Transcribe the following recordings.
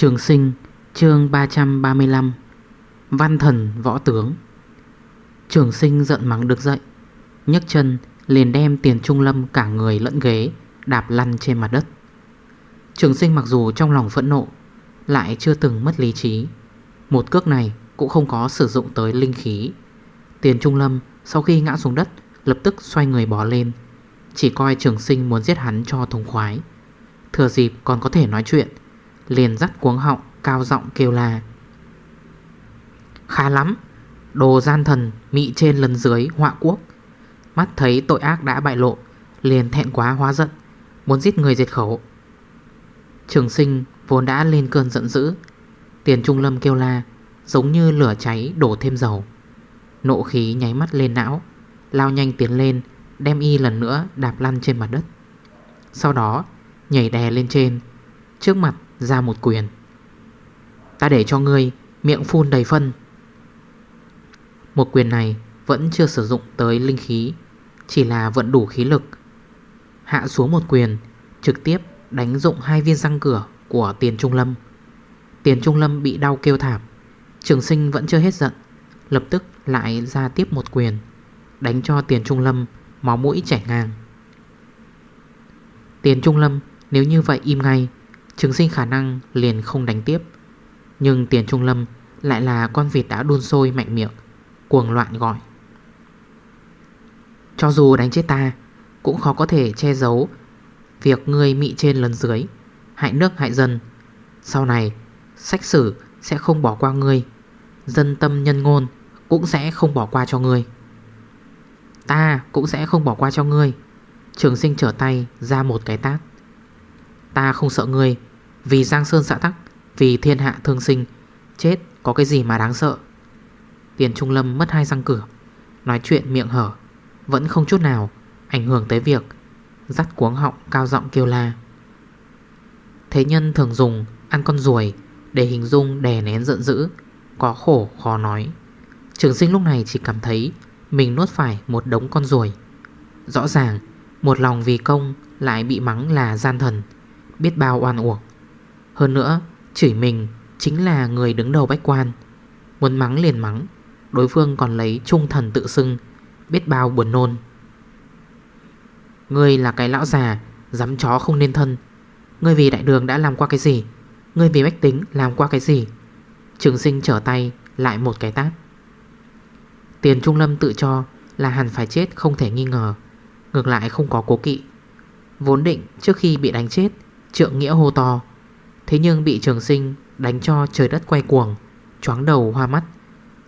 Trường sinh, chương 335 Văn thần võ tướng. Trường sinh giận mắng được dậy, nhấc chân liền đem tiền trung lâm cả người lẫn ghế Đạp lăn trên mặt đất. Trường sinh mặc dù trong lòng phẫn nộ, Lại chưa từng mất lý trí. Một cước này cũng không có sử dụng tới linh khí. Tiền trung lâm sau khi ngã xuống đất, Lập tức xoay người bỏ lên, Chỉ coi trường sinh muốn giết hắn cho thống khoái. Thừa dịp còn có thể nói chuyện Liền dắt cuống họng cao giọng kêu là Khá lắm, Đồ gian thần mị trên lần dưới họa quốc. Mắt thấy tội ác đã bại lộ, Liền thẹn quá hóa giận, Muốn giết người diệt khẩu. Trường sinh vốn đã lên cơn giận dữ, Tiền trung lâm kêu la, Giống như lửa cháy đổ thêm dầu. Nộ khí nháy mắt lên não, Lao nhanh tiến lên, Đem y lần nữa đạp lăn trên mặt đất. Sau đó, nhảy đè lên trên, Trước mặt ra một quyền. Ta để cho ngươi miệng phun đầy phân. Một quyền này vẫn chưa sử dụng tới linh khí, Chỉ là vận đủ khí lực. Hạ xuống một quyền, Trực tiếp đánh dụng hai viên răng cửa của tiền trung lâm. Tiền trung lâm bị đau kêu thảm, Trường sinh vẫn chưa hết giận, Lập tức lại ra tiếp một quyền, Đánh cho tiền trung lâm Máu mũi chảy ngang. Tiền trung lâm, nếu như vậy im ngay Trường sinh khả năng liền không đánh tiếp. Nhưng tiền trung lâm Lại là con vịt đã đun sôi mạnh miệng, Cuồng loạn gọi. Cho dù đánh chết ta, Cũng khó có thể che giấu Việc ngươi mị trên lần dưới. Hại nước hại dân. Sau này, sách sử sẽ không bỏ qua ngươi. Dân tâm nhân ngôn Cũng sẽ không bỏ qua cho ngươi. Ta cũng sẽ không bỏ qua cho ngươi. Trường sinh trở tay ra một cái tát. Ta không sợ ngươi vì Giang Sơn xã tắc, Vì thiên hạ thương sinh, Chết có cái gì mà đáng sợ? Tiền Trung Lâm mất hai răng cửa, Nói chuyện miệng hở, Vẫn không chút nào ảnh hưởng tới việc Dắt cuống họng cao giọng kêu la. Thế nhân thường dùng Ăn con ruồi Để hình dung đè nén giận dữ, Có khổ khó nói. Trường sinh lúc này chỉ cảm thấy Mình nuốt phải một đống con ruồi. Rõ ràng, Một lòng vì công Lại bị mắng là gian thần, Biết bao oan uổng hơn nữa, chửi mình chính là người đứng đầu bách quan. Muốn mắng liền mắng, Đối phương còn lấy trung thần tự xưng, Biết bao buồn nôn. Ngươi là cái lão già, Dám chó không nên thân. Ngươi vì đại đường đã làm qua cái gì? Ngươi vì bách tính làm qua cái gì? Trường sinh trở tay lại một cái tát. Tiền Trung Lâm tự cho là hẳn phải chết không thể nghi ngờ, Ngược lại không có cố kỵ. Vốn định trước khi bị đánh chết, Trượng nghĩa hô to Thế nhưng bị trường sinh đánh cho trời đất quay cuồng, Choáng đầu hoa mắt.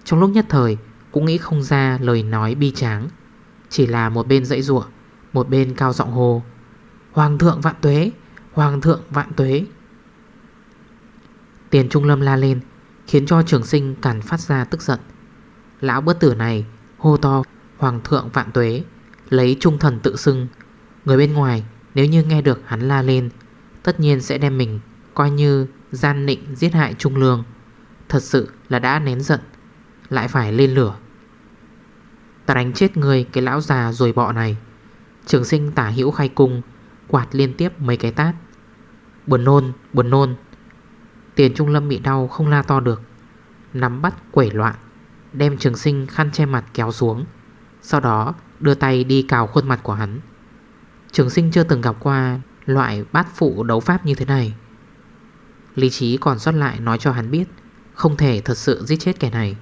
Trong lúc nhất thời, cũng nghĩ không ra lời nói bi tráng. Chỉ là một bên dãy ruộng, Một bên cao giọng hồ Hoàng thượng vạn tuế, Hoàng thượng vạn tuế. Tiền trung lâm la lên, Khiến cho trường sinh càng phát ra tức giận. Lão bất tử này hô to, Hoàng thượng vạn tuế, Lấy trung thần tự xưng. Người bên ngoài, nếu như nghe được hắn la lên, Tất nhiên sẽ đem mình Coi như gian nịnh giết hại Trung Lương. Thật sự là đã nén giận Lại phải lên lửa. Ta đánh chết người cái lão già rồi bọ này. Trường sinh tả hữu khai cung Quạt liên tiếp mấy cái tát. Buồn nôn, buồn nôn. Tiền Trung Lâm bị đau không la to được. Nắm bắt quẩy loạn Đem trường sinh khăn che mặt kéo xuống. Sau đó đưa tay đi cào khuôn mặt của hắn. Trường sinh chưa từng gặp qua Loại bát phụ đấu pháp như thế này. Lý trí còn sót lại nói cho hắn biết, Không thể thật sự giết chết kẻ này.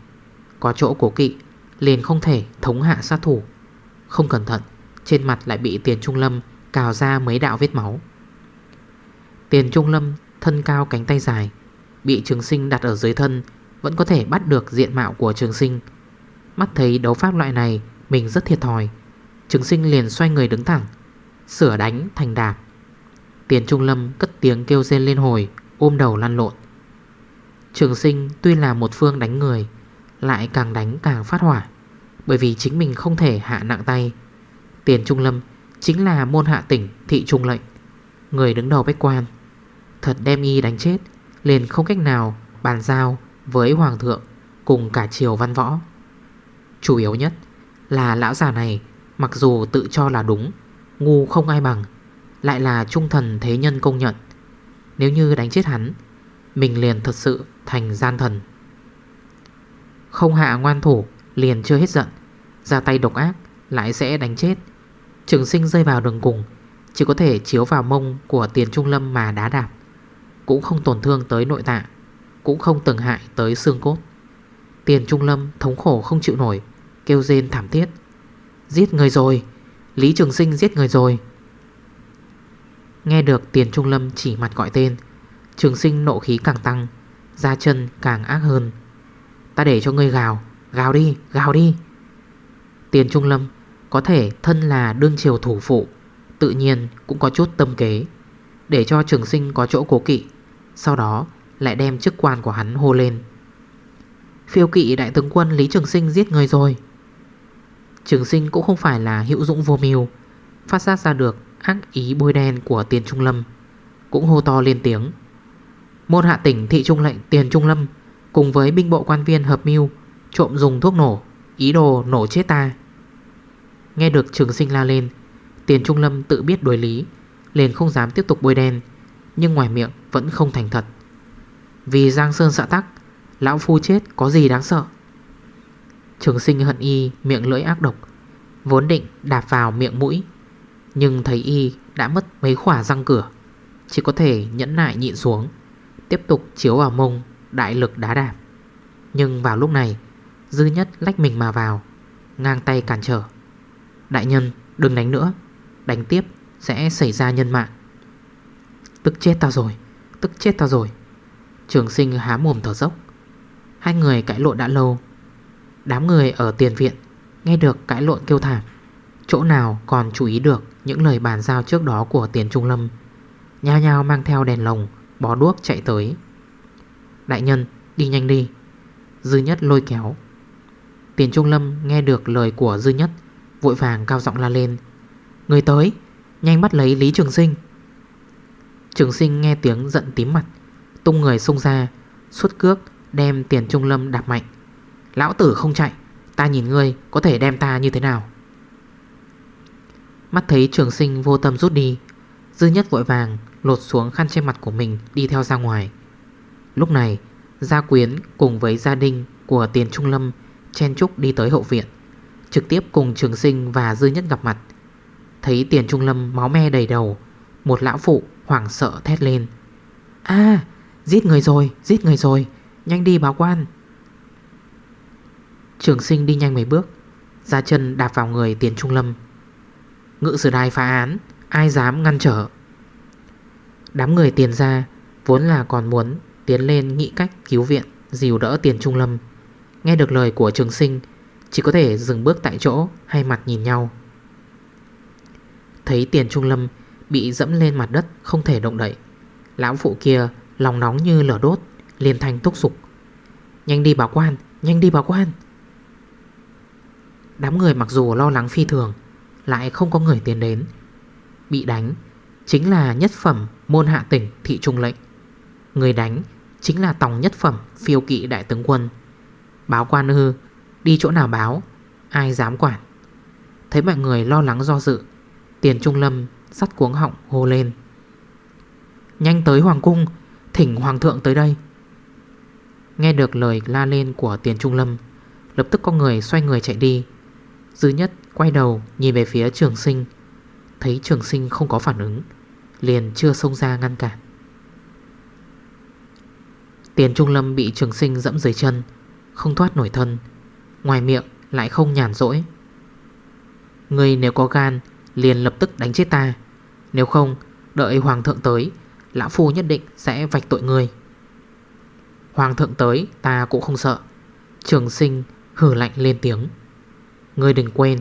Có chỗ cố kỵ, Liền không thể thống hạ sát thủ. Không cẩn thận, Trên mặt lại bị tiền trung lâm Cào ra mấy đạo vết máu. Tiền trung lâm thân cao cánh tay dài, Bị trường sinh đặt ở dưới thân, Vẫn có thể bắt được diện mạo của trường sinh. Mắt thấy đấu pháp loại này, Mình rất thiệt thòi. Trường sinh liền xoay người đứng thẳng, Sửa đánh thành đạp. Tiền Trung Lâm cất tiếng kêu rên lên hồi Ôm đầu lăn lộn. Trường sinh tuy là một phương đánh người, Lại càng đánh càng phát hỏa, Bởi vì chính mình không thể hạ nặng tay. Tiền Trung Lâm Chính là môn hạ tỉnh, thị trung lệnh, Người đứng đầu bách quan. Thật đem y đánh chết, Liền không cách nào bàn giao với hoàng thượng Cùng cả triều văn võ. Chủ yếu nhất là lão già này Mặc dù tự cho là đúng, Ngu không ai bằng, Lại là trung thần thế nhân công nhận. Nếu như đánh chết hắn, Mình liền thật sự thành gian thần. Không hạ ngoan thủ, Liền chưa hết giận. Ra tay độc ác, lại sẽ đánh chết. Trường sinh rơi vào đường cùng, Chỉ có thể chiếu vào mông của tiền trung lâm mà đá đạp. Cũng không tổn thương tới nội tạng, Cũng không từng hại tới xương cốt. Tiền trung lâm thống khổ không chịu nổi, Kêu rên thảm thiết. Giết người rồi, Lý Trường Sinh giết người rồi. Nghe được tiền trung lâm chỉ mặt gọi tên Trường sinh nộ khí càng tăng Ra chân càng ác hơn. Ta để cho ngươi gào Gào đi, gào đi. Tiền trung lâm có thể thân là đương triều thủ phụ Tự nhiên cũng có chút tâm kế. Để cho trường sinh có chỗ cố kỵ Sau đó lại đem chức quan của hắn hô lên. Phiêu kỵ đại tướng quân Lý Trường Sinh giết người rồi. Trường sinh cũng không phải là hữu dũng vô mưu Phát sát ra được ác ý bôi đen của tiền trung lâm. Cũng hô to lên tiếng. Môn hạ tỉnh thị trung lệnh tiền trung lâm Cùng với binh bộ quan viên hợp mưu Trộm dùng thuốc nổ, Ý đồ nổ chết ta. Nghe được trường sinh la lên, Tiền trung lâm tự biết đối lý, Liền không dám tiếp tục bôi đen, Nhưng ngoài miệng vẫn không thành thật. Vì Giang Sơn sợ tắc, Lão phu chết có gì đáng sợ? Trường sinh hận y, miệng lưỡi ác độc, Vốn định đạp vào miệng mũi. Nhưng thấy y đã mất mấy khỏa răng cửa. Chỉ có thể nhẫn nại nhịn xuống, Tiếp tục chiếu vào mông Đại lực đá đạp. Nhưng vào lúc này, Dư nhất lách mình mà vào, Ngang tay cản trở. Đại nhân, đừng đánh nữa, Đánh tiếp sẽ xảy ra nhân mạng. Tức chết ta rồi, Tức chết ta rồi. Trường sinh há mồm thở dốc. Hai người cãi lộn đã lâu. Đám người ở tiền viện Nghe được cãi lộn kêu thảm. Chỗ nào còn chú ý được? Những lời bàn giao trước đó của tiền trung lâm. Nhao nhao mang theo đèn lồng, Bó đuốc chạy tới. Đại nhân, đi nhanh đi. Dư nhất lôi kéo. Tiền trung lâm nghe được lời của dư nhất, Vội vàng cao giọng la lên. Người tới, Nhanh bắt lấy Lý Trường Sinh. Trường Sinh nghe tiếng giận tím mặt, Tung người xông ra, Xuất cước đem tiền trung lâm đạp mạnh. Lão tử không chạy, Ta nhìn ngươi có thể đem ta như thế nào? Mắt thấy trường sinh vô tâm rút đi, Dư nhất vội vàng lột xuống khăn che mặt của mình, đi theo ra ngoài. Lúc này, Gia Quyến cùng với gia đình của tiền trung lâm, Chen trúc đi tới hậu viện, Trực tiếp cùng trường sinh và dư nhất gặp mặt. Thấy tiền trung lâm máu me đầy đầu, Một lão phụ hoảng sợ thét lên. À giết người rồi, Giết người rồi, Nhanh đi báo quan. Trường sinh đi nhanh mấy bước, Ra chân đạp vào người tiền trung lâm. Ngự sử đài phá án, Ai dám ngăn trở? Đám người tiền ra, Vốn là còn muốn tiến lên nghĩ cách cứu viện, Dìu đỡ tiền trung lâm. Nghe được lời của trường sinh, Chỉ có thể dừng bước tại chỗ Hay mặt nhìn nhau. Thấy tiền trung lâm Bị dẫm lên mặt đất không thể động đậy, Lão phụ kia lòng nóng như lửa đốt, liền thành túc sục Nhanh đi báo quan, Nhanh đi báo quan. Đám người mặc dù lo lắng phi thường lại không có người tiến đến. Bị đánh Chính là nhất phẩm môn hạ tỉnh thị trung lệnh. Người đánh Chính là tòng nhất phẩm phiêu kỵ đại tướng quân. Báo quan hư, Đi chỗ nào báo, Ai dám quản? Thấy mọi người lo lắng do dự, Tiền trung lâm sắt cuống họng hô lên. Nhanh tới hoàng cung, Thỉnh hoàng thượng tới đây. Nghe được lời la lên của tiền trung lâm, Lập tức có người xoay người chạy đi. Dư nhất quay đầu nhìn về phía trường sinh. Thấy trường sinh không có phản ứng, Liền chưa xông ra ngăn cản. Tiền trung lâm bị trường sinh dẫm dưới chân, Không thoát nổi thân, Ngoài miệng lại không nhàn rỗi. Người nếu có gan, Liền lập tức đánh chết ta. Nếu không, đợi hoàng thượng tới, Lão phu nhất định sẽ vạch tội người Hoàng thượng tới, ta cũng không sợ. Trường sinh hử lạnh lên tiếng. Ngươi đừng quên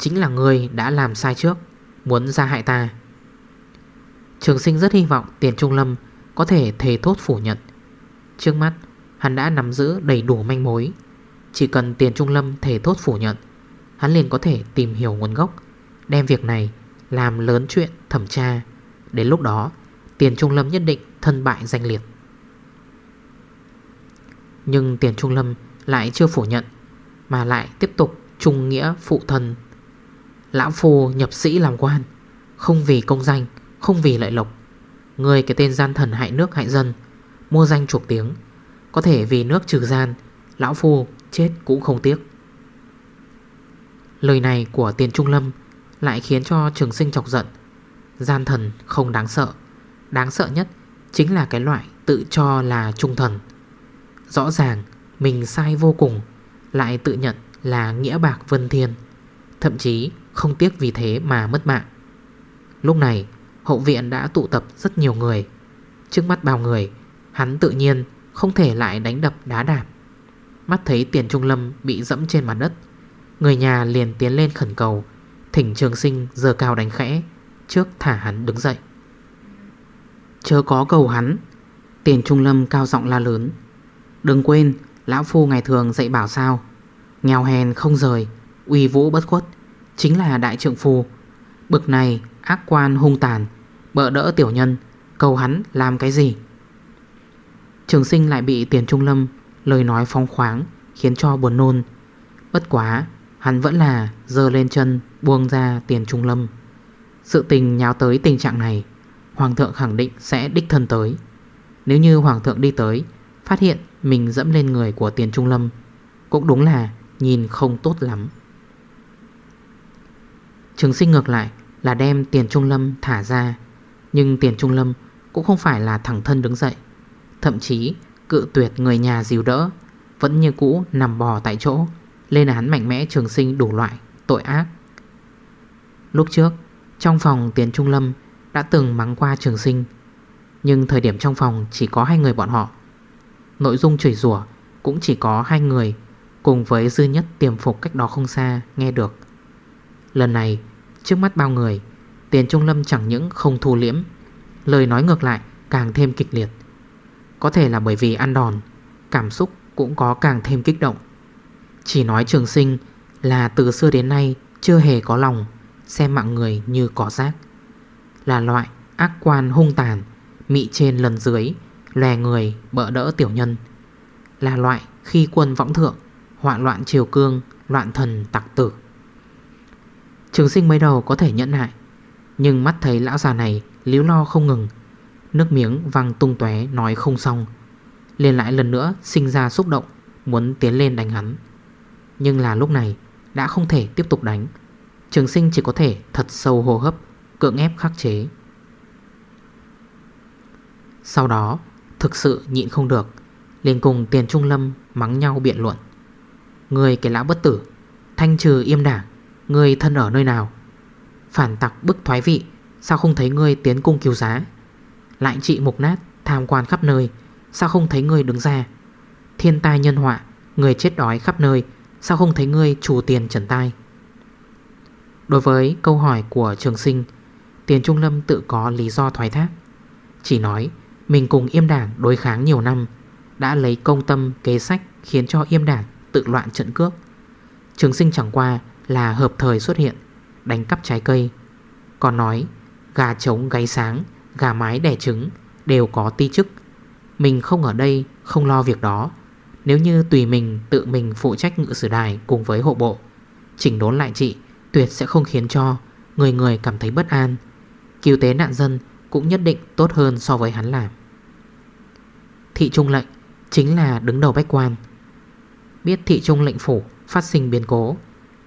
Chính là người đã làm sai trước, Muốn ra hại ta. Trường sinh rất hy vọng Tiền Trung Lâm Có thể thề thốt phủ nhận. Trước mắt, hắn đã nắm giữ đầy đủ manh mối. Chỉ cần Tiền Trung Lâm thề thốt phủ nhận, Hắn liền có thể tìm hiểu nguồn gốc, Đem việc này làm lớn chuyện thẩm tra. Đến lúc đó, Tiền Trung Lâm nhất định thân bại danh liệt. Nhưng Tiền Trung Lâm lại chưa phủ nhận, Mà lại tiếp tục trung nghĩa phụ thân Lão Phu nhập sĩ làm quan, Không vì công danh, Không vì lợi lộc. Người cái tên gian thần hại nước hại dân, Mua danh chuộc tiếng. Có thể vì nước trừ gian, Lão Phu chết cũng không tiếc. Lời này của tiền trung lâm Lại khiến cho trường sinh chọc giận. Gian thần không đáng sợ. Đáng sợ nhất Chính là cái loại tự cho là trung thần. Rõ ràng mình sai vô cùng, Lại tự nhận là nghĩa bạc vân thiên. Thậm chí không tiếc vì thế mà mất mạng. Lúc này, hậu viện đã tụ tập rất nhiều người. Trước mắt bao người, Hắn tự nhiên không thể lại đánh đập đá đạp. Mắt thấy tiền trung lâm bị dẫm trên mặt đất, Người nhà liền tiến lên khẩn cầu. Thỉnh trường sinh giờ cao đánh khẽ, Trước thả hắn đứng dậy. Chớ có cầu hắn, Tiền trung lâm cao giọng la lớn. Đừng quên, Lão Phu ngày thường dạy bảo sao. Nghèo hèn không rời, Uy vũ bất khuất. Chính là đại trượng phu. Bực này, ác quan hung tàn, Bỡ đỡ tiểu nhân, Cầu hắn làm cái gì? Trường sinh lại bị tiền trung lâm Lời nói phong khoáng, Khiến cho buồn nôn. Bất quá, Hắn vẫn là dơ lên chân, Buông ra tiền trung lâm. Sự tình nháo tới tình trạng này, Hoàng thượng khẳng định sẽ đích thân tới. Nếu như hoàng thượng đi tới, Phát hiện mình dẫm lên người của tiền trung lâm, Cũng đúng là nhìn không tốt lắm. Trường sinh ngược lại là đem tiền trung lâm thả ra, Nhưng tiền trung lâm cũng không phải là thẳng thân đứng dậy. Thậm chí, cự tuyệt người nhà dìu đỡ Vẫn như cũ nằm bò tại chỗ, Lên án mạnh mẽ trường sinh đủ loại tội ác. Lúc trước, Trong phòng tiền trung lâm Đã từng mắng qua trường sinh, Nhưng thời điểm trong phòng chỉ có hai người bọn họ. Nội dung chửi rủa Cũng chỉ có hai người, Cùng với dư nhất tiềm phục cách đó không xa Nghe được. Lần này trước mắt bao người, Tiền Trung Lâm chẳng những không thu liễm, Lời nói ngược lại càng thêm kịch liệt. Có thể là bởi vì ăn đòn, Cảm xúc cũng có càng thêm kích động. Chỉ nói trường sinh Là từ xưa đến nay Chưa hề có lòng Xem mạng người như cỏ rác. Là loại ác quan hung tàn, Mị trên lần dưới Lè người bỡ đỡ tiểu nhân. Là loại khi quân võng thượng Hoạn loạn triều cương, Loạn thần tặc tử. Trường sinh mấy đầu có thể nhẫn lại. Nhưng mắt thấy lão già này líu lo không ngừng. Nước miếng văng tung tóe nói không xong. Liền lại lần nữa sinh ra xúc động, Muốn tiến lên đánh hắn. Nhưng là lúc này, đã không thể tiếp tục đánh. Trường sinh chỉ có thể thật sâu hô hấp, Cưỡng ép khắc chế. Sau đó, Thực sự nhịn không được, liền cùng tiền trung lâm mắng nhau biện luận. Người cái lão bất tử, Thanh trừ im đảng Người thân ở nơi nào? Phản tặc bức thoái vị, Sao không thấy ngươi tiến cung cứu giá? Lại trị mục nát, tham quan khắp nơi, Sao không thấy ngươi đứng ra? Thiên tai nhân họa, Người chết đói khắp nơi, Sao không thấy ngươi chủ tiền trần tai? Đối với câu hỏi của trường sinh, Tiền Trung Lâm tự có lý do thoái thác. Chỉ nói, Mình cùng yêm đảng đối kháng nhiều năm, Đã lấy công tâm kế sách Khiến cho yêm đảng tự loạn trận cướp Trường sinh chẳng qua là hợp thời xuất hiện, Đánh cắp trái cây. Còn nói, gà trống gáy sáng, Gà mái đẻ trứng Đều có ti chức. Mình không ở đây, không lo việc đó. Nếu như tùy mình, tự mình phụ trách ngự sử đài Cùng với hộ bộ, Chỉnh đốn lại chị, Tuyệt sẽ không khiến cho Người người cảm thấy bất an. Cứu tế nạn dân cũng nhất định tốt hơn so với hắn làm. Thị trung lệnh Chính là đứng đầu bách quan. Biết thị trung lệnh phủ Phát sinh biến cố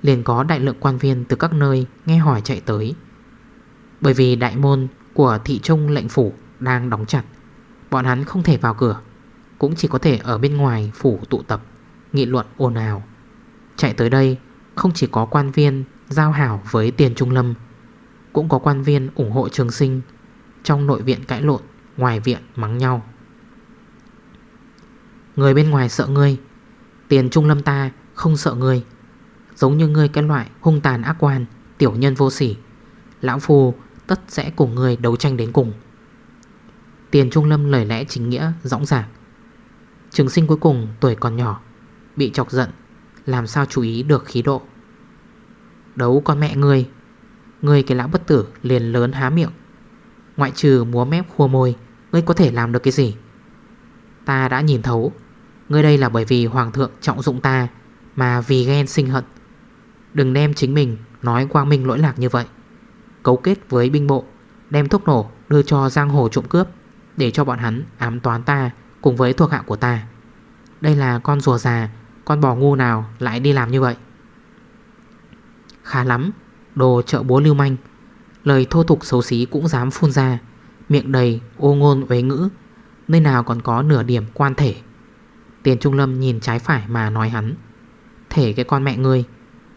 Liền có đại lượng quan viên từ các nơi Nghe hỏi chạy tới. Bởi vì đại môn của thị trung lệnh phủ Đang đóng chặt, Bọn hắn không thể vào cửa, Cũng chỉ có thể ở bên ngoài phủ tụ tập, Nghị luận ồn ào. Chạy tới đây, không chỉ có quan viên Giao hảo với tiền trung lâm, Cũng có quan viên ủng hộ trường sinh Trong nội viện cãi lộn, Ngoài viện mắng nhau. Người bên ngoài sợ ngươi, Tiền trung lâm ta không sợ ngươi. Giống như ngươi cái loại hung tàn ác quan, Tiểu nhân vô sỉ. Lão Phu, Tất sẽ cùng người đấu tranh đến cùng. Tiền Trung Lâm lời lẽ chính nghĩa Rõng ràng. Trường sinh cuối cùng, tuổi còn nhỏ, Bị chọc giận, Làm sao chú ý được khí độ. Đấu con mẹ ngươi ngươi cái lão bất tử liền lớn há miệng. Ngoại trừ múa mép khua môi, Ngươi có thể làm được cái gì? Ta đã nhìn thấu, Ngươi đây là bởi vì hoàng thượng trọng dụng ta Mà vì ghen sinh hận. Đừng đem chính mình nói quang minh lỗi lạc như vậy. Cấu kết với binh bộ, Đem thuốc nổ đưa cho giang hồ trộm cướp, Để cho bọn hắn ám toán ta Cùng với thuộc hạ của ta. Đây là con rùa già, Con bò ngu nào lại đi làm như vậy? Khá lắm, Đồ trợ bố lưu manh. Lời thô tục xấu xí cũng dám phun ra, Miệng đầy ô ngôn uế ngữ, Nơi nào còn có nửa điểm quan thể. Tiền Trung Lâm nhìn trái phải mà nói hắn, Thể cái con mẹ ngươi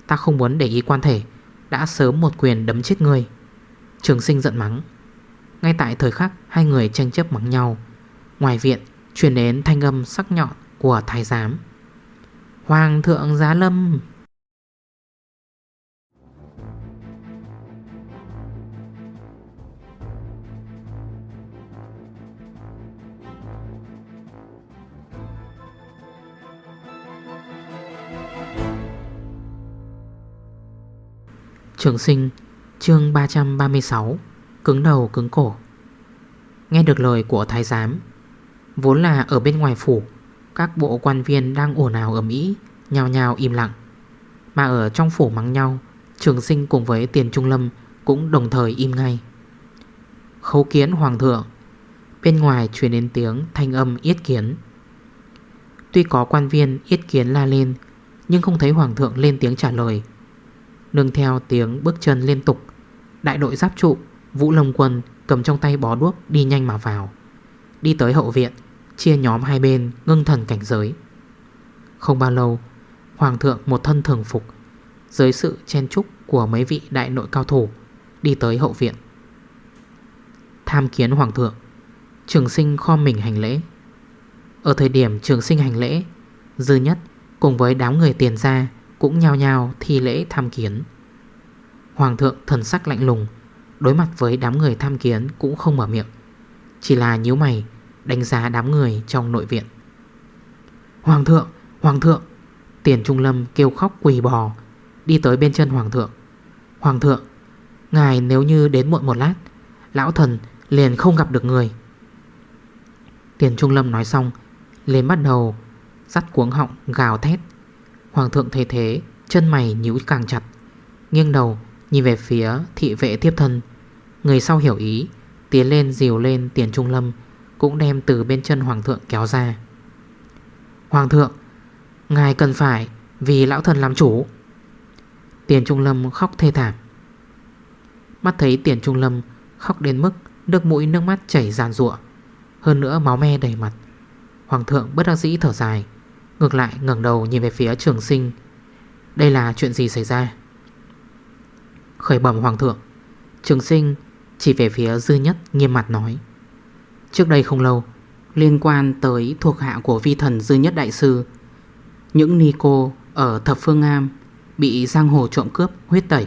Ta không muốn để ý quan thể, Đã sớm một quyền đấm chết người. Trường sinh giận mắng. Ngay tại thời khắc, hai người tranh chấp mắng nhau. Ngoài viện, Truyền đến thanh âm sắc nhọn của thái giám. Hoàng thượng giá lâm. Trường sinh, chương 336 Cứng đầu cứng cổ. Nghe được lời của thái giám, Vốn là ở bên ngoài phủ, Các bộ quan viên đang ồn ào ở Mỹ Nhào nhào im lặng. Mà ở trong phủ mắng nhau, Trường sinh cùng với tiền trung lâm Cũng đồng thời im ngay. Khấu kiến hoàng thượng, Bên ngoài truyền đến tiếng thanh âm yết kiến. Tuy có quan viên yết kiến la lên, Nhưng không thấy hoàng thượng lên tiếng trả lời. Nương theo tiếng bước chân liên tục. Đại đội giáp trụ, Vũ Long Quân cầm trong tay bó đuốc Đi nhanh mà vào. Đi tới hậu viện, Chia nhóm hai bên ngưng thần cảnh giới. Không bao lâu, Hoàng thượng một thân thường phục, Dưới sự chen trúc của mấy vị đại nội cao thủ, Đi tới hậu viện. Tham kiến hoàng thượng, Trường sinh kho mình hành lễ. Ở thời điểm trường sinh hành lễ, Dư nhất cùng với đám người tiền ra cũng nhao nhao thi lễ tham kiến. Hoàng thượng thần sắc lạnh lùng Đối mặt với đám người tham kiến cũng không mở miệng Chỉ là nhíu mày Đánh giá đám người trong nội viện. Hoàng thượng, Hoàng thượng Tiền Trung Lâm kêu khóc quỳ bò Đi tới bên chân Hoàng thượng. Hoàng thượng Ngài nếu như đến muộn một lát Lão thần liền không gặp được người. Tiền Trung Lâm nói xong Lên bắt đầu Dắt cuống họng gào thét. Hoàng thượng thấy thế, Chân mày nhíu càng chặt. Nghiêng đầu, nhìn về phía thị vệ tiếp thân. Người sau hiểu ý, Tiến lên dìu lên tiền trung lâm, Cũng đem từ bên chân hoàng thượng kéo ra. Hoàng thượng, Ngài cần phải Vì lão thần làm chủ. Tiền trung lâm khóc thê thảm. Mắt thấy tiền trung lâm Khóc đến mức nước mũi nước mắt chảy ràn rụa Hơn nữa máu me đầy mặt. Hoàng thượng bất đắc dĩ thở dài. Ngược lại, ngẩng đầu nhìn về phía trường sinh. Đây là chuyện gì xảy ra? Khởi bẩm hoàng thượng. Trường sinh chỉ về phía dư nhất, nghiêm mặt nói. Trước đây không lâu, Liên quan tới thuộc hạ của vi thần dư nhất đại sư, Những ni cô ở thập phương am Bị giang hồ trộm cướp, huyết tẩy.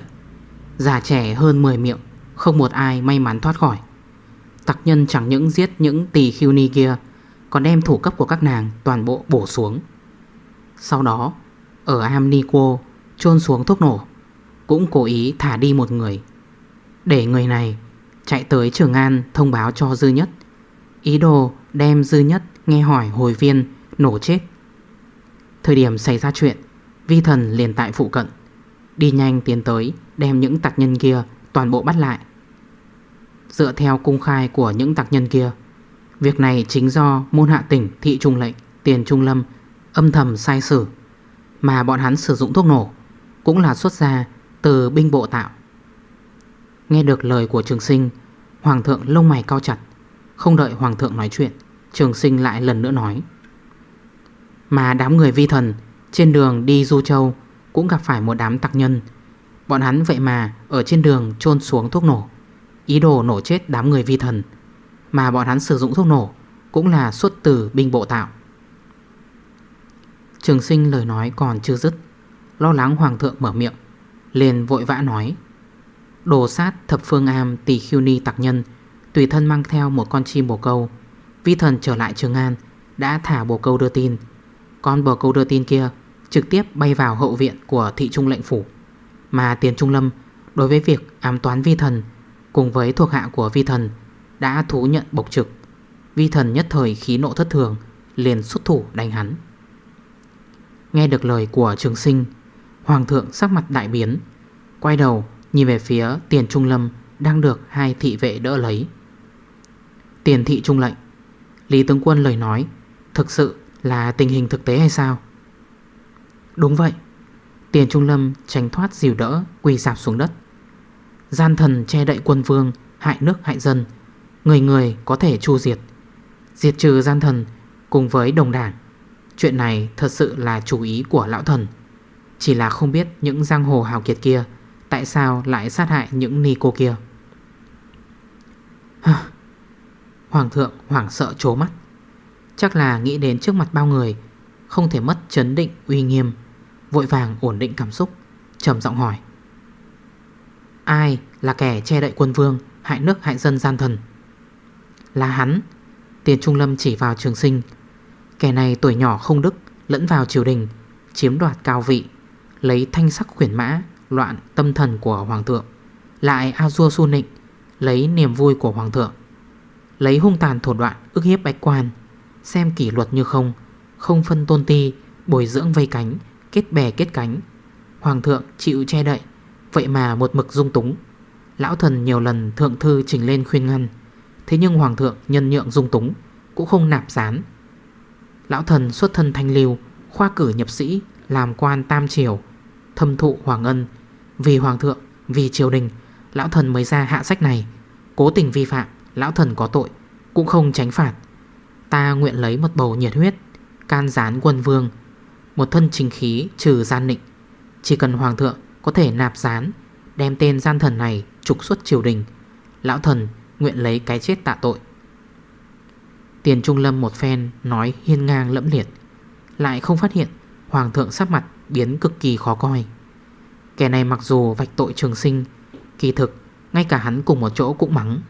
Già trẻ hơn 10 miệng, Không một ai may mắn thoát khỏi. Tặc nhân chẳng những giết những tỳ khiêu ni kia, Còn đem thủ cấp của các nàng toàn bộ bổ xuống sau đó, Ở Amnico chôn xuống thuốc nổ, Cũng cố ý thả đi một người. Để người này Chạy tới Trường An thông báo cho Dư Nhất. Ý đồ đem Dư Nhất Nghe hỏi hồi viên nổ chết. Thời điểm xảy ra chuyện, Vi thần liền tại phụ cận, Đi nhanh tiến tới Đem những tạc nhân kia toàn bộ bắt lại. Dựa theo cung khai của những tạc nhân kia, Việc này chính do môn hạ tỉnh thị trung lệnh, Tiền trung lâm âm thầm sai sử, Mà bọn hắn sử dụng thuốc nổ Cũng là xuất ra từ binh bộ tạo. Nghe được lời của trường sinh, Hoàng thượng lông mày cao chặt, Không đợi hoàng thượng nói chuyện, Trường sinh lại lần nữa nói. Mà đám người vi thần Trên đường đi Du Châu Cũng gặp phải một đám tặc nhân. Bọn hắn vậy mà ở trên đường chôn xuống thuốc nổ, Ý đồ nổ chết đám người vi thần, Mà bọn hắn sử dụng thuốc nổ Cũng là xuất từ binh bộ tạo. Trường sinh lời nói còn chưa dứt, Lo lắng hoàng thượng mở miệng, liền vội vã nói, Đồ sát thập phương am tỷ khiêu ni tặc nhân, Tùy thân mang theo một con chim bồ câu, Vi thần trở lại Trường An, Đã thả bồ câu đưa tin. Con bồ câu đưa tin kia Trực tiếp bay vào hậu viện của thị trung lệnh phủ, Mà tiền trung lâm Đối với việc ám toán vi thần Cùng với thuộc hạ của vi thần Đã thú nhận bộc trực. Vi thần nhất thời khí nộ thất thường, Liền xuất thủ đánh hắn. Nghe được lời của trường sinh. Hoàng thượng sắc mặt đại biến, Quay đầu nhìn về phía tiền trung lâm Đang được hai thị vệ đỡ lấy. Tiền thị trung lệnh, Lý tướng quân lời nói, Thực sự là tình hình thực tế hay sao? Đúng vậy, Tiền trung lâm tránh thoát dìu đỡ, Quỳ dạp xuống đất. Gian thần che đậy quân vương, Hại nước hại dân, Người người có thể chu diệt. Diệt trừ gian thần cùng với đồng đảng. Chuyện này thật sự là chủ ý của lão thần. Chỉ là không biết những giang hồ hào kiệt kia Tại sao lại sát hại những ni cô kia. Hoàng thượng hoảng sợ trố mắt. Chắc là nghĩ đến trước mặt bao người, Không thể mất chấn định uy nghiêm, Vội vàng ổn định cảm xúc, trầm giọng hỏi. Ai là kẻ che đậy quân vương, Hại nước hại dân gian thần? Là hắn. Tiền Trung Lâm chỉ vào trường sinh Kẻ này tuổi nhỏ không đức, Lẫn vào triều đình, Chiếm đoạt cao vị, Lấy thanh sắc khuyển mã, Loạn tâm thần của hoàng thượng, Lại a dua su nịnh Lấy niềm vui của hoàng thượng, Lấy hung tàn thổ đoạn ức hiếp bách quan, Xem kỷ luật như không Không phân tôn ti, Bồi dưỡng vây cánh, Kết bè kết cánh. Hoàng thượng chịu che đậy, Vậy mà một mực dung túng. Lão thần nhiều lần thượng thư trình lên khuyên ngăn, Thế nhưng hoàng thượng nhân nhượng dung túng, Cũng không nạp gián Lão thần xuất thân thanh liều Khoa cử nhập sĩ Làm quan tam triều Thâm thụ hoàng ân. Vì hoàng thượng, vì triều đình Lão thần mới ra hạ sách này. Cố tình vi phạm, lão thần có tội Cũng không tránh phạt. Ta nguyện lấy một bầu nhiệt huyết Can gián quân vương. Một thân trình khí trừ gian nịnh. Chỉ cần hoàng thượng có thể nạp gián Đem tên gian thần này trục xuất triều đình Lão thần nguyện lấy cái chết tạ tội. Tiền Trung Lâm một phen nói hiên ngang lẫm liệt. Lại không phát hiện, Hoàng thượng sắp mặt biến cực kỳ khó coi. Kẻ này mặc dù vạch tội trường sinh, Kỳ thực Ngay cả hắn cùng một chỗ cũng mắng.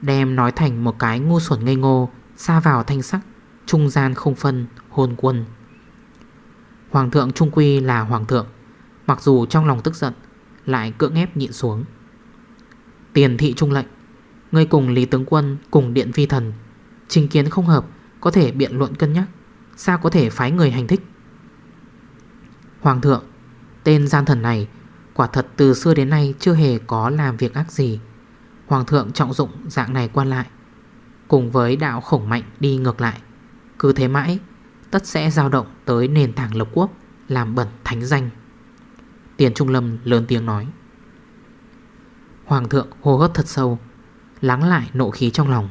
Đem nói thành một cái ngu xuẩn ngây ngô, Xa vào thanh sắc, Trung gian không phân, hôn quân. Hoàng thượng Trung Quy là hoàng thượng, Mặc dù trong lòng tức giận, Lại cưỡng ép nhịn xuống. Tiền thị trung lệnh, Ngươi cùng Lý Tướng Quân cùng Điện Vi Thần Trình kiến không hợp, Có thể biện luận cân nhắc. Sao có thể phái người hành thích? Hoàng thượng, Tên gian thần này, Quả thật từ xưa đến nay chưa hề có làm việc ác gì. Hoàng thượng trọng dụng dạng này quan lại, Cùng với đạo khổng mạnh đi ngược lại. Cứ thế mãi, Tất sẽ dao động tới nền tảng lộc quốc, Làm bẩn thánh danh. Tiền Trung Lâm lớn tiếng nói. Hoàng thượng hô hấp thật sâu, Lắng lại nộ khí trong lòng.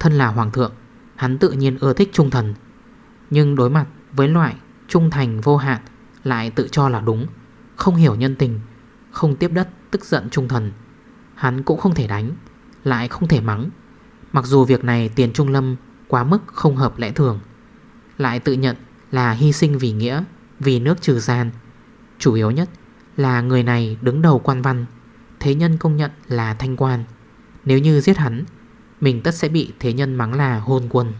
Thân là hoàng thượng, Hắn tự nhiên ưa thích trung thần. Nhưng đối mặt với loại trung thành vô hạn Lại tự cho là đúng, Không hiểu nhân tình, Không tiếp đất tức giận trung thần, Hắn cũng không thể đánh, Lại không thể mắng. Mặc dù việc này tiền trung lâm Quá mức không hợp lẽ thường, Lại tự nhận là hy sinh vì nghĩa, Vì nước trừ gian. Chủ yếu nhất là người này đứng đầu quan văn, Thế nhân công nhận là thanh quan. Nếu như giết hắn mình tất sẽ bị thế nhân mắng là hôn quân.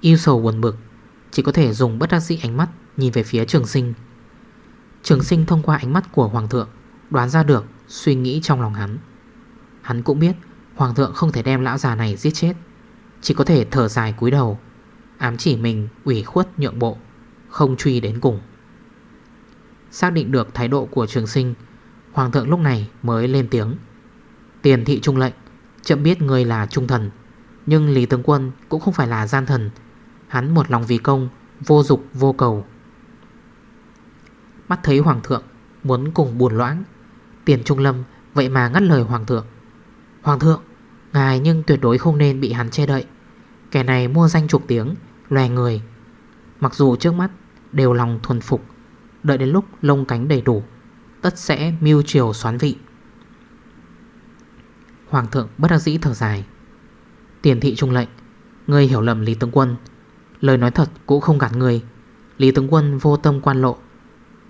Yêu sầu buồn bực, Chỉ có thể dùng bất đắc dĩ ánh mắt Nhìn về phía trường sinh. Trường sinh thông qua ánh mắt của hoàng thượng, Đoán ra được suy nghĩ trong lòng hắn. Hắn cũng biết Hoàng thượng không thể đem lão già này giết chết, Chỉ có thể thở dài cúi đầu, Ám chỉ mình ủy khuất nhượng bộ, Không truy đến cùng. Xác định được thái độ của trường sinh, Hoàng thượng lúc này mới lên tiếng. Tiền thị trung lệnh Chậm biết người là trung thần. Nhưng Lý Tướng Quân cũng không phải là gian thần. Hắn một lòng vì công, Vô dục, vô cầu. Mắt thấy Hoàng thượng Muốn cùng buồn loãng, Tiền Trung Lâm vậy mà ngắt lời Hoàng thượng. Hoàng thượng, Ngài nhưng tuyệt đối không nên bị hắn che đậy. Kẻ này mua danh trục tiếng, Loè người. Mặc dù trước mắt đều lòng thuần phục, Đợi đến lúc lông cánh đầy đủ, Tất sẽ mưu chiều xoán vị. Hoàng thượng bất đắc dĩ thở dài. Tiền thị trung lệnh, Ngươi hiểu lầm Lý Tướng Quân. Lời nói thật cũng không gạt người Lý Tướng Quân vô tâm quan lộ.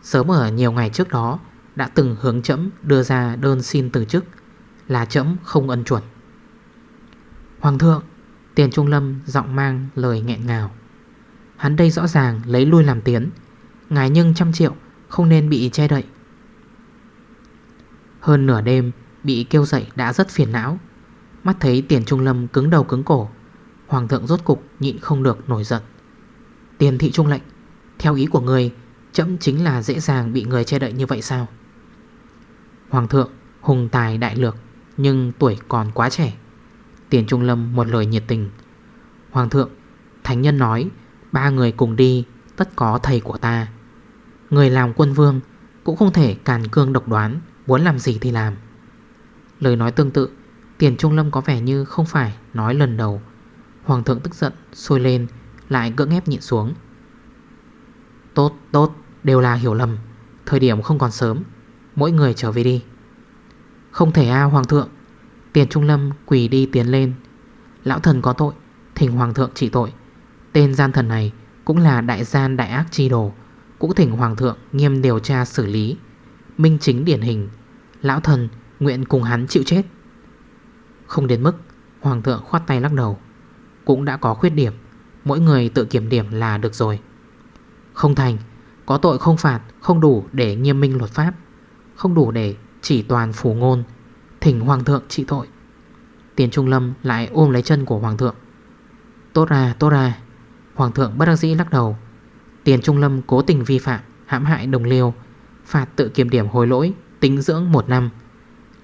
Sớm ở nhiều ngày trước đó, Đã từng hướng chấm đưa ra đơn xin từ chức, Là chấm không ân chuẩn. Hoàng thượng, Tiền Trung Lâm giọng mang lời nghẹn ngào. Hắn đây rõ ràng lấy lui làm tiến. Ngài nhưng trăm triệu, Không nên bị che đậy. Hơn nửa đêm Bị kêu dậy đã rất phiền não. Mắt thấy tiền trung lâm cứng đầu cứng cổ, Hoàng thượng rốt cục nhịn không được nổi giận. Tiền thị trung lệnh, Theo ý của người Chấm chính là dễ dàng bị người che đậy như vậy sao? Hoàng thượng hùng tài đại lược, Nhưng tuổi còn quá trẻ. Tiền trung lâm một lời nhiệt tình. Hoàng thượng, Thánh nhân nói, Ba người cùng đi, Tất có thầy của ta. Người làm quân vương Cũng không thể càn cương độc đoán, Muốn làm gì thì làm. Lời nói tương tự, Tiền Trung Lâm có vẻ như không phải nói lần đầu. Hoàng thượng tức giận, Sôi lên, Lại gỡ ép nhịn xuống. Tốt tốt, Đều là hiểu lầm, Thời điểm không còn sớm, Mỗi người trở về đi. Không thể a, Hoàng thượng. Tiền Trung Lâm quỳ đi tiến lên. Lão thần có tội, Thỉnh Hoàng thượng trị tội. Tên gian thần này cũng là đại gian đại ác chi đồ, Cũng thỉnh Hoàng thượng nghiêm điều tra xử lý. Minh chính điển hình, Lão thần nguyện cùng hắn chịu chết. Không đến mức, Hoàng thượng khoát tay lắc đầu. Cũng đã có khuyết điểm, Mỗi người tự kiểm điểm là được rồi. Không thành, Có tội không phạt, Không đủ để nghiêm minh luật pháp, Không đủ để chỉ toàn phủ ngôn, Thỉnh Hoàng thượng trị tội. Tiền Trung Lâm lại ôm lấy chân của Hoàng thượng. Tốt ra tốt ra, Hoàng thượng bất đắc dĩ lắc đầu. Tiền Trung Lâm cố tình vi phạm, hãm hại đồng liêu, Phạt tự kiểm điểm hối lỗi, Tính dưỡng một năm.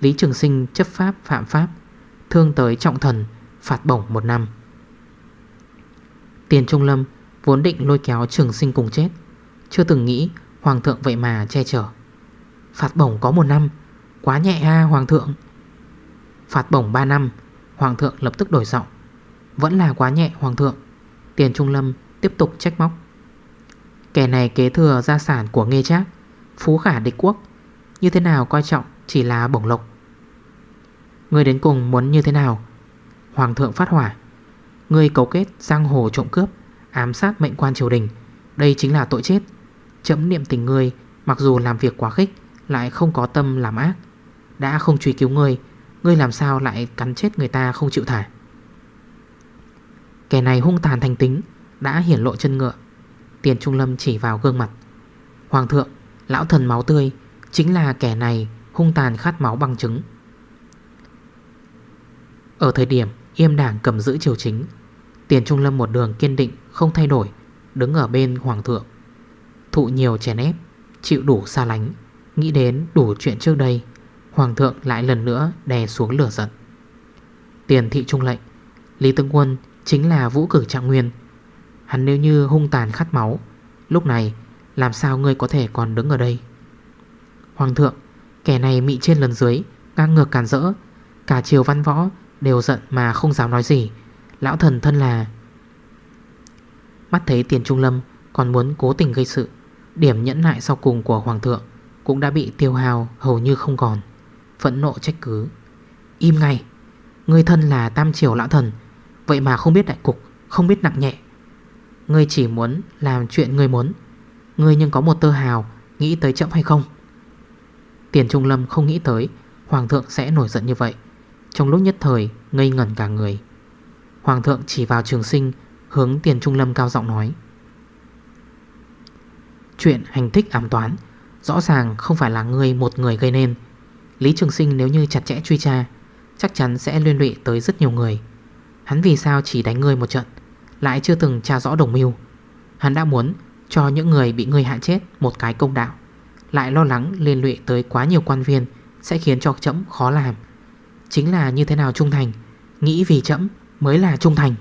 Lý Trường Sinh chấp pháp phạm pháp, Thương tới trọng thần, Phạt bổng một năm. Tiền Trung Lâm vốn định lôi kéo Trường Sinh cùng chết, Chưa từng nghĩ Hoàng thượng vậy mà che chở. Phạt bổng có một năm, Quá nhẹ ha Hoàng thượng. Phạt bổng 3 năm, Hoàng thượng lập tức đổi giọng. Vẫn là quá nhẹ Hoàng thượng, Tiền Trung Lâm tiếp tục trách móc. Kẻ này kế thừa gia sản của Nghê Trác, Phú khả địch quốc, Như thế nào coi trọng chỉ là bổng lộc ngươi đến cùng muốn như thế nào? Hoàng thượng phát hỏa. Ngươi cấu kết giang hồ trộm cướp Ám sát mệnh quan triều đình. Đây chính là tội chết. Chấm niệm tình ngươi, Mặc dù làm việc quá khích Lại không có tâm làm ác. Đã không truy cứu ngươi, Ngươi làm sao lại cắn chết người ta không chịu thả? Kẻ này hung tàn thành tính Đã hiển lộ chân ngựa. Tiền Trung Lâm chỉ vào gương mặt. Hoàng thượng, lão thần máu tươi Chính là kẻ này hung tàn khát máu bằng chứng. Ở thời điểm, Yêm đảng cầm giữ triều chính, Tiền Trung Lâm một đường kiên định, Không thay đổi, Đứng ở bên Hoàng thượng. Thụ nhiều chèn ép, Chịu đủ xa lánh, Nghĩ đến đủ chuyện trước đây, Hoàng thượng lại lần nữa đè xuống lửa giận. Tiền thị trung lệnh, Lý Tương Quân chính là vũ cử trạng nguyên. Hắn nếu như hung tàn khát máu, Lúc này làm sao ngươi có thể còn đứng ở đây? Hoàng thượng, Kẻ này mị trên lần dưới, Ngang ngược càn rỡ, Cả triều văn võ đều giận mà không dám nói gì. Lão thần thân là Mắt thấy tiền trung lâm Còn muốn cố tình gây sự, Điểm nhẫn nại sau cùng của hoàng thượng Cũng đã bị tiêu hào hầu như không còn, Phẫn nộ trách cứ. Im ngay Người thân là tam triều lão thần, Vậy mà không biết đại cục, Không biết nặng nhẹ. Ngươi chỉ muốn làm chuyện ngươi muốn, Ngươi nhưng có một tơ hào, Nghĩ tới chậm hay không? Tiền Trung Lâm không nghĩ tới Hoàng thượng sẽ nổi giận như vậy. Trong lúc nhất thời, ngây ngẩn cả người. Hoàng thượng chỉ vào trường sinh, Hướng Tiền Trung Lâm cao giọng nói. Chuyện hành thích ám toán, Rõ ràng không phải là người một người gây nên. Lý Trường Sinh nếu như chặt chẽ truy tra, Chắc chắn sẽ liên lụy tới rất nhiều người. Hắn vì sao chỉ đánh ngươi một trận, Lại chưa từng tra rõ đồng mưu? Hắn đã muốn cho những người bị ngươi hạ chết Một cái công đạo, Lại lo lắng liên lụy tới quá nhiều quan viên Sẽ khiến cho chấm khó làm. Chính là như thế nào trung thành? Nghĩ vì chậm mới là trung thành.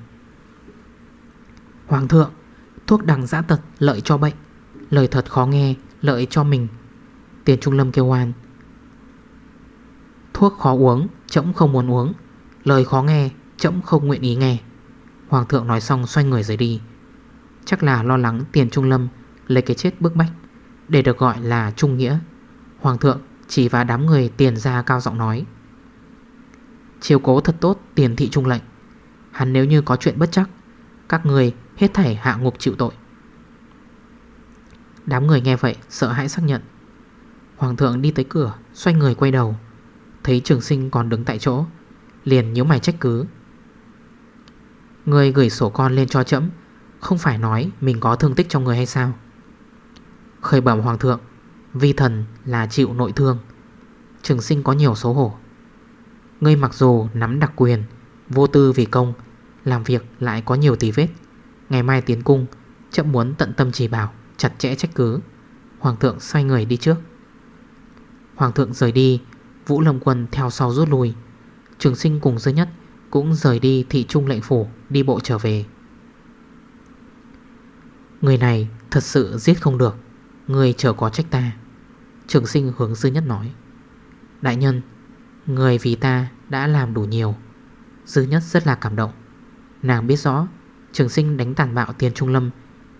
Hoàng thượng, Thuốc đằng giã tật lợi cho bệnh, Lời thật khó nghe lợi cho mình. Tiền Trung Lâm kêu oan. Thuốc khó uống chậm không muốn uống, Lời khó nghe chậm không nguyện ý nghe. Hoàng thượng nói xong xoay người rời đi. Chắc là lo lắng tiền trung lâm Lấy cái chết bức bách, Để được gọi là trung nghĩa. Hoàng thượng chỉ vào đám người tiền ra cao giọng nói. Chiều cố thật tốt tiền thị trung lệnh. Hắn nếu như có chuyện bất chắc, Các người hết thảy hạ ngục chịu tội. Đám người nghe vậy sợ hãi xác nhận. Hoàng thượng đi tới cửa, Xoay người quay đầu. Thấy trường sinh còn đứng tại chỗ, Liền nhớ mày trách cứ. Người gửi sổ con lên cho chấm Không phải nói mình có thương tích trong người hay sao? Khởi bẩm hoàng thượng, Vi thần là chịu nội thương. Trường sinh có nhiều xấu hổ. Ngươi mặc dù nắm đặc quyền, Vô tư vì công, Làm việc lại có nhiều tí vết. Ngày mai tiến cung, Chậm muốn tận tâm chỉ bảo, Chặt chẽ trách cứ. Hoàng thượng xoay người đi trước. Hoàng thượng rời đi, Vũ Lâm Quân theo sau rút lui. Trường sinh cùng dư nhất Cũng rời đi thị trung lệnh phủ, Đi bộ trở về. Người này thật sự giết không được, Người chờ có trách ta. Trường sinh hướng dư nhất nói, Đại nhân Người vì ta đã làm đủ nhiều. Dư nhất rất là cảm động. Nàng biết rõ, Trường sinh đánh tàn bạo tiền trung lâm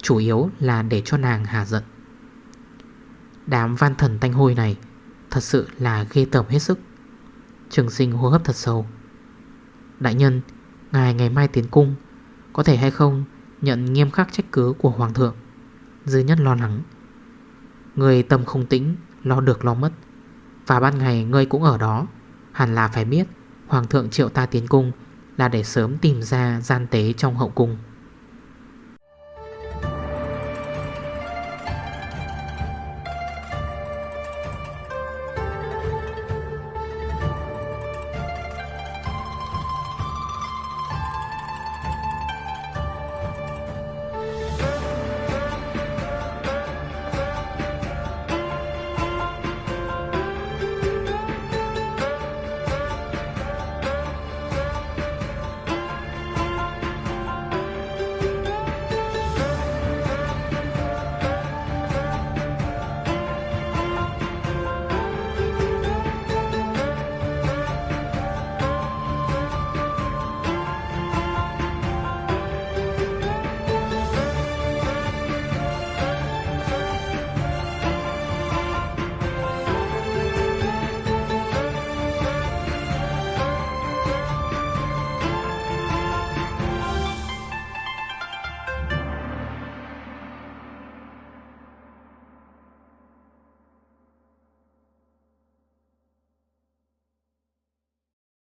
Chủ yếu là để cho nàng hà giận. Đám văn thần tanh hôi này Thật sự là ghê tởm hết sức. Trường sinh hô hấp thật sâu. Đại nhân, Ngài ngày mai tiến cung, Có thể hay không nhận nghiêm khắc trách cứ của Hoàng thượng? Dư nhất lo lắng. Người tâm không tĩnh, Lo được lo mất. Và ban ngày ngươi cũng ở đó. Hẳn là phải biết, Hoàng thượng triệu ta tiến cung Là để sớm tìm ra gian tế trong hậu cung.